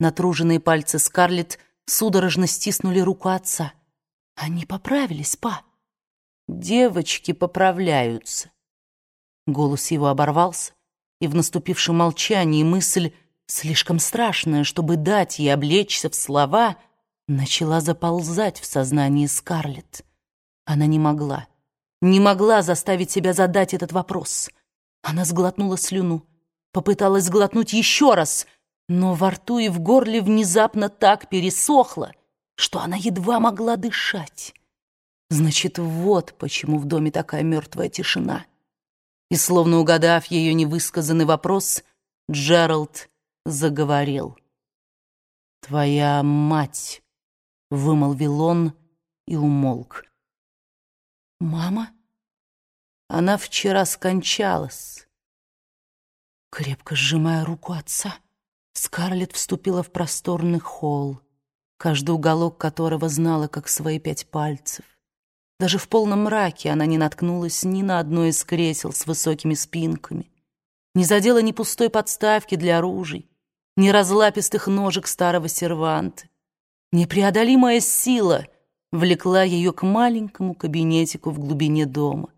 Натруженные пальцы Скарлетт судорожно стиснули руку отца. Они поправились, па. Девочки поправляются. Голос его оборвался, и в наступившем молчании мысль, слишком страшная, чтобы дать ей облечься в слова, начала заползать в сознание Скарлетт. Она не могла, не могла заставить себя задать этот вопрос. Она сглотнула слюну, попыталась сглотнуть еще раз — но во рту и в горле внезапно так пересохло, что она едва могла дышать. Значит, вот почему в доме такая мертвая тишина. И, словно угадав ее невысказанный вопрос, Джеральд заговорил. «Твоя мать», — вымолвил он и умолк. «Мама?» Она вчера скончалась, крепко сжимая руку отца. Скарлетт вступила в просторный холл, каждый уголок которого знала как свои пять пальцев. Даже в полном мраке она не наткнулась ни на одно из кресел с высокими спинками, не задела ни пустой подставки для оружий, ни разлапистых ножек старого серванта. Непреодолимая сила влекла ее к маленькому кабинетику в глубине дома,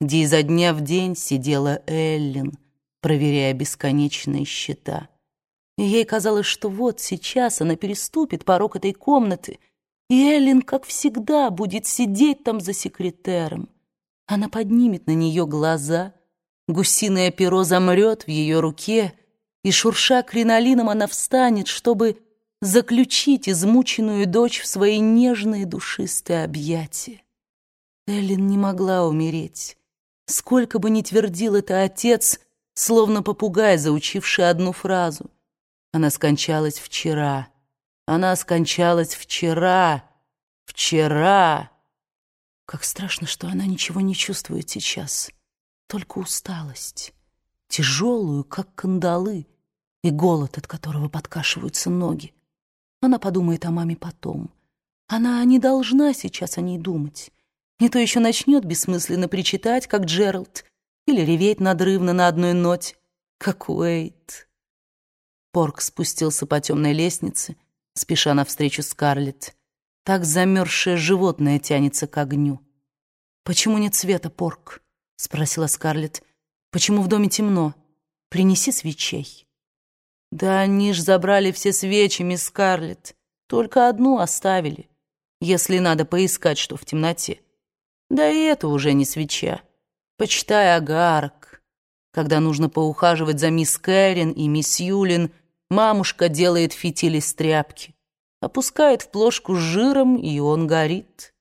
где изо дня в день сидела Эллен, проверяя бесконечные счета. И ей казалось, что вот сейчас она переступит порог этой комнаты, и Эллен, как всегда, будет сидеть там за секретером. Она поднимет на нее глаза, гусиное перо замрет в ее руке, и, шурша кринолином, она встанет, чтобы заключить измученную дочь в свои нежные душистые объятия. Эллен не могла умереть. Сколько бы ни твердил это отец, словно попугай, заучивший одну фразу — она скончалась вчера. Она скончалась вчера. Вчера. Как страшно, что она ничего не чувствует сейчас. Только усталость. Тяжелую, как кандалы, и голод, от которого подкашиваются ноги. Она подумает о маме потом. Она не должна сейчас о ней думать. Не то еще начнет бессмысленно причитать, как Джеральд, или реветь надрывно на одной ноте, как Уэйт. Порк спустился по темной лестнице, спеша навстречу Скарлетт. Так замерзшее животное тянется к огню. «Почему нет света, Порк?» — спросила Скарлетт. «Почему в доме темно? Принеси свечей». «Да они ж забрали все свечи, мисс Скарлетт. Только одну оставили, если надо поискать, что в темноте. Да и это уже не свеча. Почитай агарок. Когда нужно поухаживать за мисс Кэрин и мисс Юлин, Мамушка делает фитиль из тряпки, опускает в плошку с жиром, и он горит.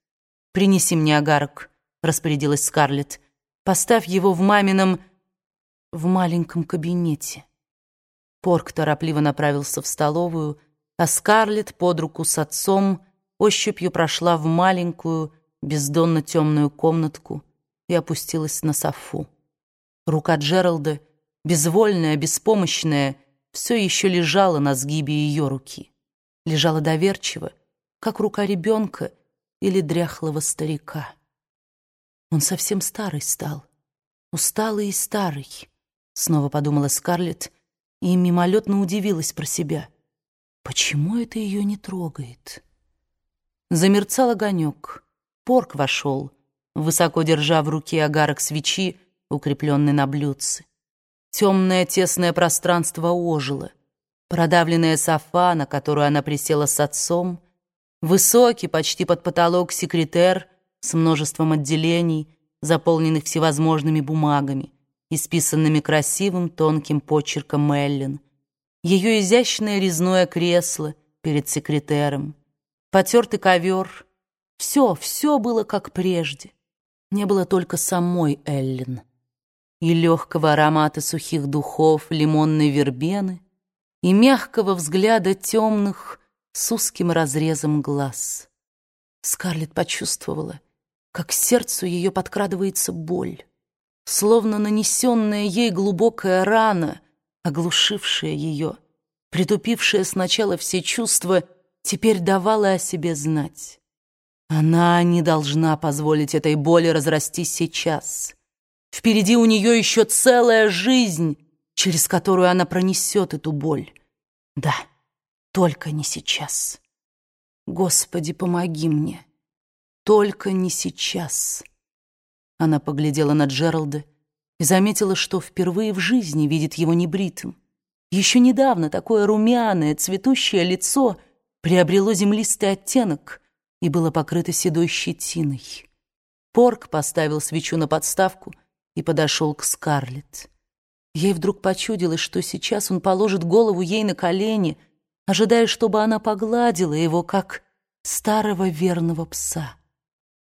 «Принеси мне агарок», — распорядилась Скарлетт. «Поставь его в мамином... в маленьком кабинете». Порк торопливо направился в столовую, а Скарлетт под руку с отцом ощупью прошла в маленькую, бездонно темную комнатку и опустилась на софу. Рука Джералда, безвольная, беспомощная, — все еще лежала на сгибе ее руки. Лежала доверчиво, как рука ребенка или дряхлого старика. Он совсем старый стал, усталый и старый, снова подумала Скарлетт и мимолетно удивилась про себя. Почему это ее не трогает? Замерцал огонек. Порк вошел, высоко держа в руке огарок свечи, укрепленный на блюдце. Темное тесное пространство ожило. Продавленная софа, на которую она присела с отцом, высокий, почти под потолок секретер с множеством отделений, заполненных всевозможными бумагами, исписанными красивым тонким почерком Меллин, ее изящное резное кресло перед секретером, потертый ковер. Все, все было как прежде. Не было только самой Эллен и легкого аромата сухих духов лимонной вербены, и мягкого взгляда темных с узким разрезом глаз. Скарлетт почувствовала, как сердцу ее подкрадывается боль, словно нанесенная ей глубокая рана, оглушившая ее, притупившая сначала все чувства, теперь давала о себе знать. Она не должна позволить этой боли разрастись сейчас — Впереди у нее еще целая жизнь, через которую она пронесет эту боль. Да, Только не сейчас. Господи, помоги мне. Только не сейчас. Она поглядела на Джералда и заметила, что впервые в жизни видит его небритым. Еще недавно такое румяное, цветущее лицо приобрело землистый оттенок и было покрыто седой щетиной. Порк поставил свечу на подставку и подошел к Скарлетт. Ей вдруг почудилось, что сейчас он положит голову ей на колени, ожидая, чтобы она погладила его, как старого верного пса.